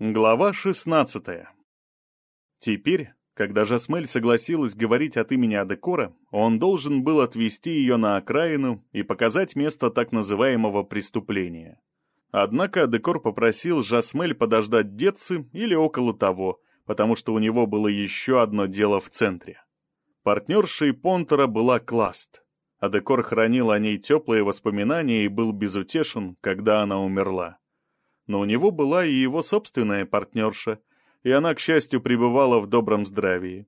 Глава 16 Теперь, когда Жасмель согласилась говорить от имени Адекора, он должен был отвезти ее на окраину и показать место так называемого преступления. Однако Адекор попросил Жасмель подождать Детцы или около того, потому что у него было еще одно дело в центре. Партнершей Понтера была Класт. Адекор хранил о ней теплые воспоминания и был безутешен, когда она умерла но у него была и его собственная партнерша, и она, к счастью, пребывала в добром здравии.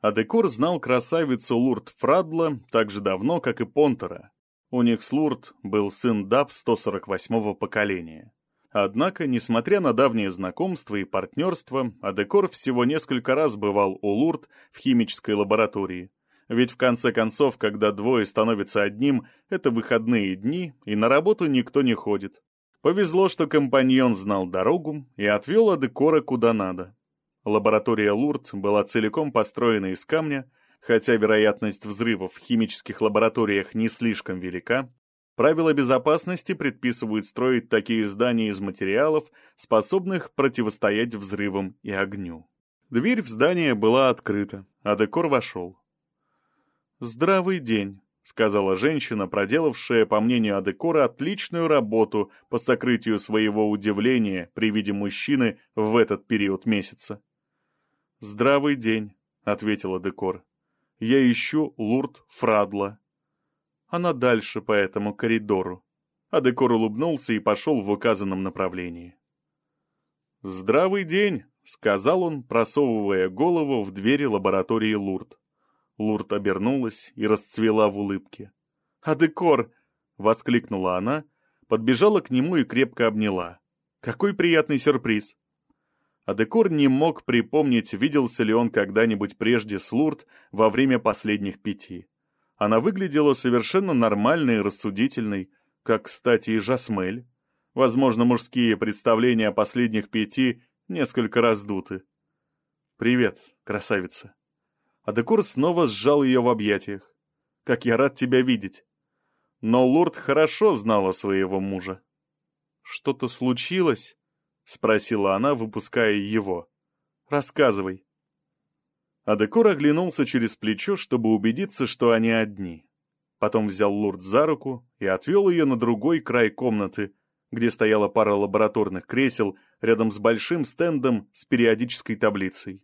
Адекор знал красавицу Лурд Фрадла так же давно, как и Понтера. У них с Лурд был сын Даб 148-го поколения. Однако, несмотря на давнее знакомство и партнерство, Адекор всего несколько раз бывал у Лурд в химической лаборатории. Ведь в конце концов, когда двое становятся одним, это выходные дни, и на работу никто не ходит. Повезло, что компаньон знал дорогу и отвел Адекора куда надо. Лаборатория Лурд была целиком построена из камня, хотя вероятность взрывов в химических лабораториях не слишком велика, правила безопасности предписывают строить такие здания из материалов, способных противостоять взрывам и огню. Дверь в здание была открыта, а Декор вошел. «Здравый день», сказала женщина, проделавшая, по мнению Адекора, отличную работу по сокрытию своего удивления при виде мужчины в этот период месяца. «Здравый день», — ответила Декор. «Я ищу Лурд Фрадла». Она дальше по этому коридору. Адекор улыбнулся и пошел в указанном направлении. «Здравый день», — сказал он, просовывая голову в двери лаборатории Лурд. Лурд обернулась и расцвела в улыбке. «Адекор!» — воскликнула она, подбежала к нему и крепко обняла. «Какой приятный сюрприз!» Адекор не мог припомнить, виделся ли он когда-нибудь прежде с Лурд во время последних пяти. Она выглядела совершенно нормальной и рассудительной, как, кстати, и Жасмель. Возможно, мужские представления о последних пяти несколько раздуты. «Привет, красавица!» Адекур снова сжал ее в объятиях. «Как я рад тебя видеть!» Но лорд хорошо знала своего мужа. «Что-то случилось?» — спросила она, выпуская его. «Рассказывай». Адекур оглянулся через плечо, чтобы убедиться, что они одни. Потом взял Лурд за руку и отвел ее на другой край комнаты, где стояла пара лабораторных кресел рядом с большим стендом с периодической таблицей.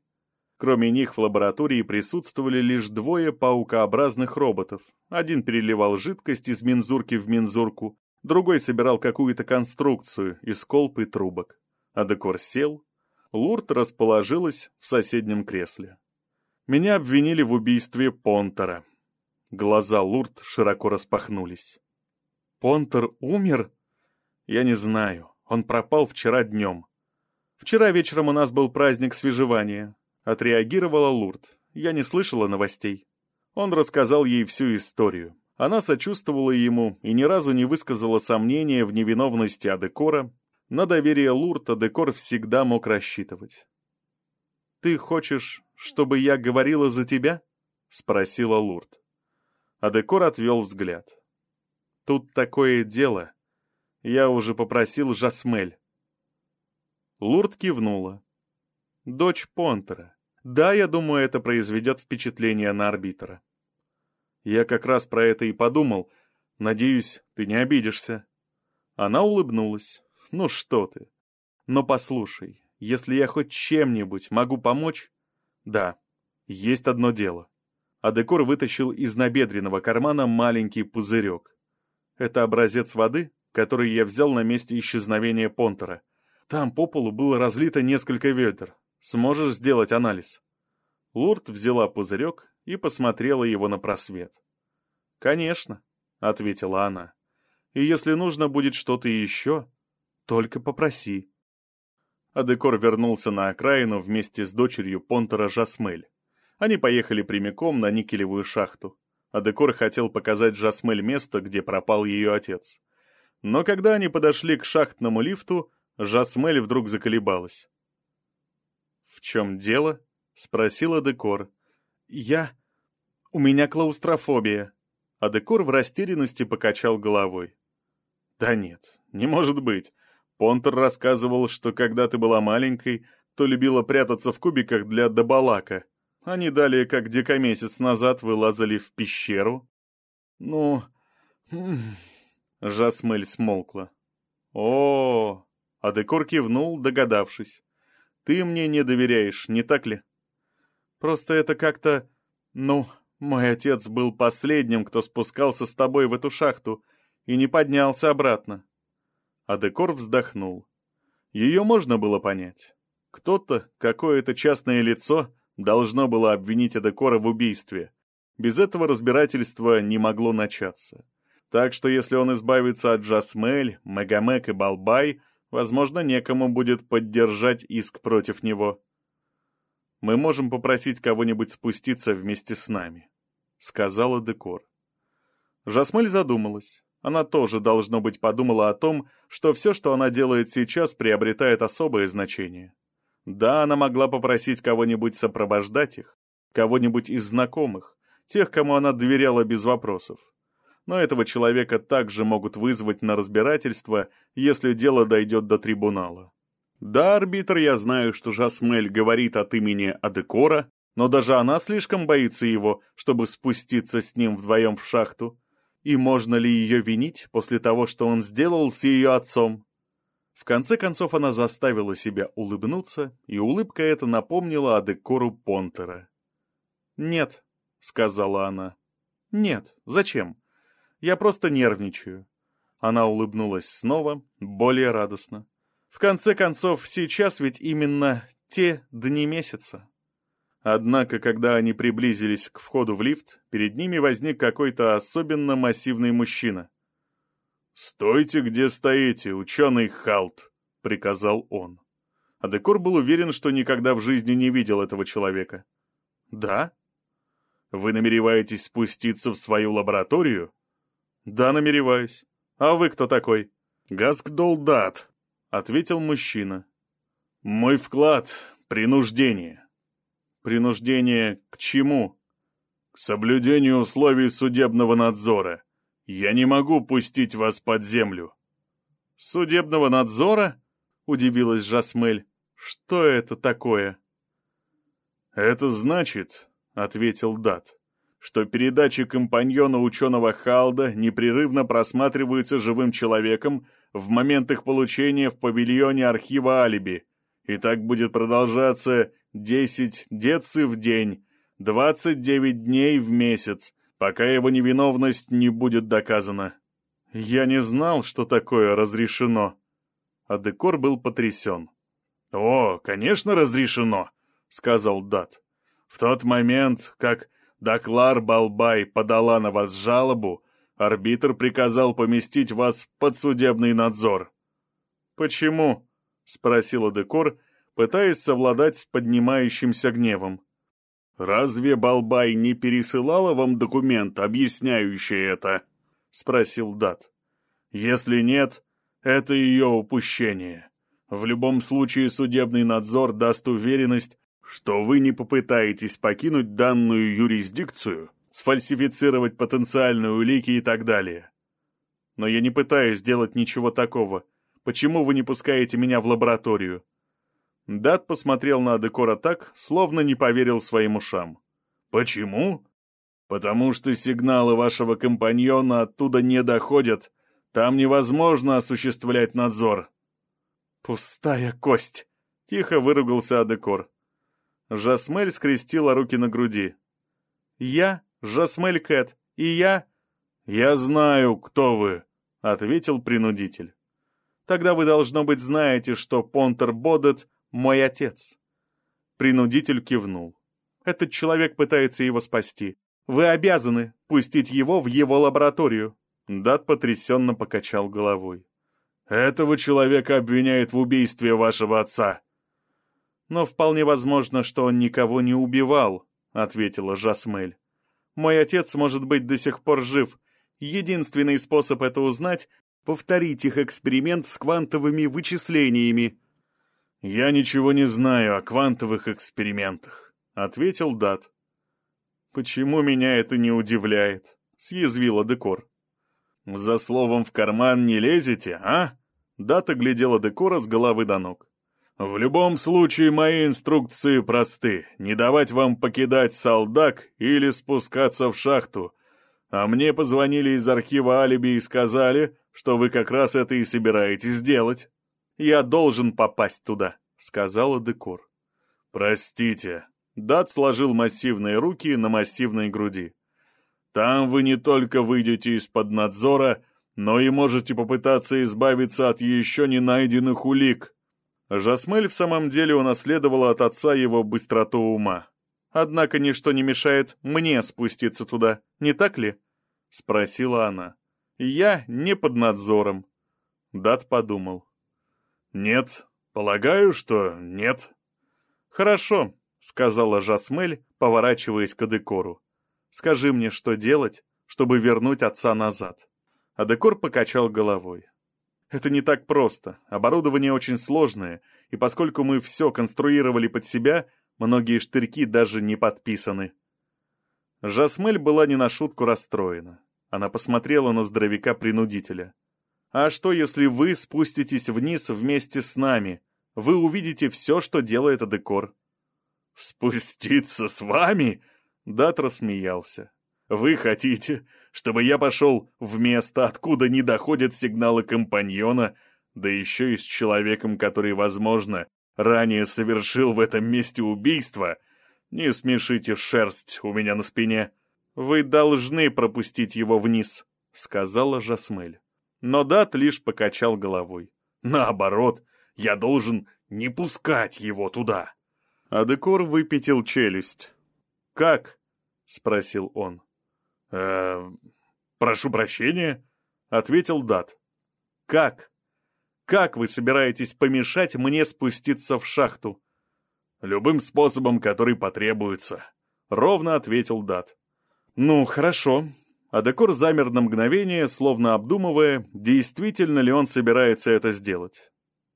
Кроме них в лаборатории присутствовали лишь двое паукообразных роботов. Один переливал жидкость из мензурки в мензурку, другой собирал какую-то конструкцию из колб и трубок. А декор сел. Лурд расположилась в соседнем кресле. Меня обвинили в убийстве Понтера. Глаза Лурд широко распахнулись. «Понтер умер?» «Я не знаю. Он пропал вчера днем. Вчера вечером у нас был праздник свежевания. Отреагировала Лурд. Я не слышала новостей. Он рассказал ей всю историю. Она сочувствовала ему и ни разу не высказала сомнения в невиновности Адекора. На доверие Лурд Адекор всегда мог рассчитывать. «Ты хочешь, чтобы я говорила за тебя?» — спросила Лурд. Адекор отвел взгляд. «Тут такое дело. Я уже попросил Жасмель». Лурд кивнула. «Дочь Понтера. Да, я думаю, это произведет впечатление на арбитра. Я как раз про это и подумал. Надеюсь, ты не обидишься. Она улыбнулась. Ну что ты. Но послушай, если я хоть чем-нибудь могу помочь... Да, есть одно дело. Адекор вытащил из набедренного кармана маленький пузырек. Это образец воды, который я взял на месте исчезновения Понтера. Там по полу было разлито несколько ведер. Сможешь сделать анализ?» Лурд взяла пузырек и посмотрела его на просвет. «Конечно», — ответила она. «И если нужно будет что-то еще, только попроси». Адекор вернулся на окраину вместе с дочерью Понтера Жасмель. Они поехали прямиком на никелевую шахту. Адекор хотел показать Жасмель место, где пропал ее отец. Но когда они подошли к шахтному лифту, Жасмель вдруг заколебалась. «В чем дело?» — спросила Декор. «Я... У меня клаустрофобия». А Декор в растерянности покачал головой. «Да нет, не может быть. Понтер рассказывал, что когда ты была маленькой, то любила прятаться в кубиках для добалака. Они далее, как дикомесяц назад, вылазали в пещеру. Ну... Жасмель смолкла. О, а Декор кивнул, догадавшись. Ты мне не доверяешь, не так ли? Просто это как-то... Ну, мой отец был последним, кто спускался с тобой в эту шахту и не поднялся обратно. А Декор вздохнул. Ее можно было понять. Кто-то, какое-то частное лицо, должно было обвинить Адекора в убийстве. Без этого разбирательства не могло начаться. Так что если он избавится от Джасмель, Мегамек и Балбай, возможно, некому будет поддержать иск против него. Мы можем попросить кого-нибудь спуститься вместе с нами, — сказала Декор. Жасмель задумалась. Она тоже, должно быть, подумала о том, что все, что она делает сейчас, приобретает особое значение. Да, она могла попросить кого-нибудь сопровождать их, кого-нибудь из знакомых, тех, кому она доверяла без вопросов. Но этого человека также могут вызвать на разбирательство, если дело дойдет до трибунала. Да, арбитр, я знаю, что Жасмель говорит от имени Адекора, но даже она слишком боится его, чтобы спуститься с ним вдвоем в шахту. И можно ли ее винить после того, что он сделал с ее отцом? В конце концов она заставила себя улыбнуться, и улыбка эта напомнила о декору Понтера. «Нет», — сказала она. «Нет, зачем? Я просто нервничаю». Она улыбнулась снова, более радостно. «В конце концов, сейчас ведь именно те дни месяца». Однако, когда они приблизились к входу в лифт, перед ними возник какой-то особенно массивный мужчина. «Стойте, где стоите, ученый Халт», — приказал он. А Декор был уверен, что никогда в жизни не видел этого человека. «Да?» «Вы намереваетесь спуститься в свою лабораторию?» «Да, намереваюсь. А вы кто такой?» «Гаскдолдат», — ответил мужчина. «Мой вклад — принуждение». «Принуждение к чему?» «К соблюдению условий судебного надзора. «Я не могу пустить вас под землю». «Судебного надзора?» — удивилась Жасмель. «Что это такое?» «Это значит», — ответил Дат, «что передачи компаньона ученого Халда непрерывно просматриваются живым человеком в момент их получения в павильоне архива Алиби, и так будет продолжаться 10 деци в день, 29 дней в месяц, пока его невиновность не будет доказана. Я не знал, что такое разрешено. А Декор был потрясен. «О, конечно, разрешено», — сказал Дат. «В тот момент, как Даклар Балбай подала на вас жалобу, арбитр приказал поместить вас под судебный надзор». «Почему?» — спросила Декор, пытаясь совладать с поднимающимся гневом. «Разве Балбай не пересылала вам документ, объясняющий это?» — спросил Дат. «Если нет, это ее упущение. В любом случае судебный надзор даст уверенность, что вы не попытаетесь покинуть данную юрисдикцию, сфальсифицировать потенциальные улики и так далее. Но я не пытаюсь сделать ничего такого. Почему вы не пускаете меня в лабораторию? Дат посмотрел на Адекора так, словно не поверил своим ушам. «Почему?» «Потому что сигналы вашего компаньона оттуда не доходят. Там невозможно осуществлять надзор». «Пустая кость!» — тихо выругался Адекор. Жасмель скрестила руки на груди. «Я Жасмель Кэт, и я...» «Я знаю, кто вы», — ответил принудитель. «Тогда вы, должно быть, знаете, что Понтер Бодет мой отец». Принудитель кивнул. «Этот человек пытается его спасти. Вы обязаны пустить его в его лабораторию». Дат потрясенно покачал головой. «Этого человека обвиняют в убийстве вашего отца». «Но вполне возможно, что он никого не убивал», — ответила Жасмель. «Мой отец может быть до сих пор жив. Единственный способ это узнать — повторить их эксперимент с квантовыми вычислениями, «Я ничего не знаю о квантовых экспериментах», — ответил Дат. «Почему меня это не удивляет?» — съязвила Декор. «За словом в карман не лезете, а?» Дата глядела декора с головы до ног. «В любом случае, мои инструкции просты. Не давать вам покидать солдак или спускаться в шахту. А мне позвонили из архива алиби и сказали, что вы как раз это и собираетесь делать. Я должен попасть туда», — сказала декор. «Простите». Дат сложил массивные руки на массивной груди. «Там вы не только выйдете из-под надзора, но и можете попытаться избавиться от еще не найденных улик». Жасмель в самом деле унаследовала от отца его быстроту ума. «Однако ничто не мешает мне спуститься туда, не так ли?» — спросила она. «Я не под надзором». Дат подумал. «Нет, полагаю, что нет». «Хорошо», — сказала Жасмель, поворачиваясь к Адекору. «Скажи мне, что делать, чтобы вернуть отца назад». Адекор покачал головой. «Это не так просто. Оборудование очень сложное, и поскольку мы все конструировали под себя, многие штырьки даже не подписаны». Жасмель была не на шутку расстроена. Она посмотрела на здоровяка-принудителя. «А что, если вы спуститесь вниз вместе с нами? Вы увидите все, что делает Адекор». «Спуститься с вами?» Дат рассмеялся. «Вы хотите, чтобы я пошел в место, откуда не доходят сигналы компаньона, да еще и с человеком, который, возможно, ранее совершил в этом месте убийство? Не смешите шерсть у меня на спине. Вы должны пропустить его вниз», — сказала Жасмель. Но Дат лишь покачал головой. «Наоборот, я должен не пускать его туда». Адекор выпятил челюсть. «Как?» — спросил он. «Э, прошу прощения», — ответил Дат. «Как? Как вы собираетесь помешать мне спуститься в шахту?» «Любым способом, который потребуется», — ровно ответил Дат. «Ну, хорошо». Адекор замер на мгновение, словно обдумывая, действительно ли он собирается это сделать.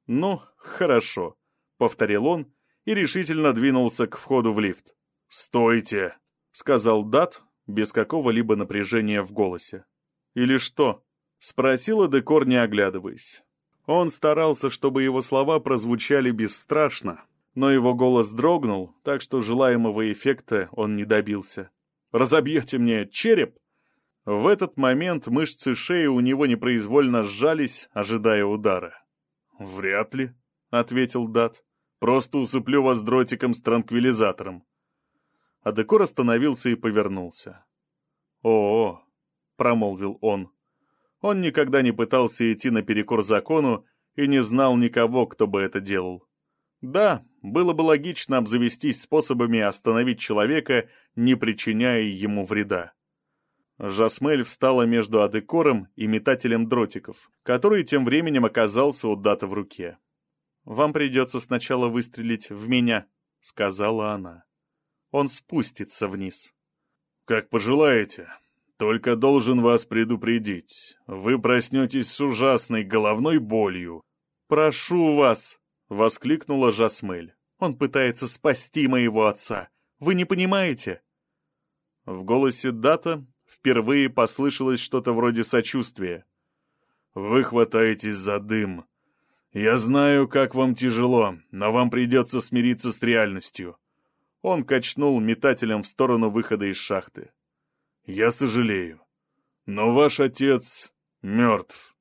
«Ну, хорошо», — повторил он и решительно двинулся к входу в лифт. «Стойте!» — сказал Дат без какого-либо напряжения в голосе. «Или что?» — спросила Декор, не оглядываясь. Он старался, чтобы его слова прозвучали бесстрашно, но его голос дрогнул, так что желаемого эффекта он не добился. «Разобьете мне череп?» В этот момент мышцы шеи у него непроизвольно сжались, ожидая удара. «Вряд ли», — ответил Дат. Просто усыплю вас дротиком с транквилизатором». А Декор остановился и повернулся. «О-о», — промолвил он. Он никогда не пытался идти наперекор закону и не знал никого, кто бы это делал. Да, было бы логично обзавестись способами остановить человека, не причиняя ему вреда. Жасмель встала между Адекором и метателем дротиков, который тем временем оказался у Дата в руке. «Вам придется сначала выстрелить в меня», — сказала она. «Он спустится вниз». «Как пожелаете. Только должен вас предупредить. Вы проснетесь с ужасной головной болью». «Прошу вас!» — воскликнула Жасмель. «Он пытается спасти моего отца. Вы не понимаете?» В голосе Дата впервые послышалось что-то вроде сочувствия. «Вы хватаетесь за дым», «Я знаю, как вам тяжело, но вам придется смириться с реальностью». Он качнул метателем в сторону выхода из шахты. «Я сожалею, но ваш отец мертв».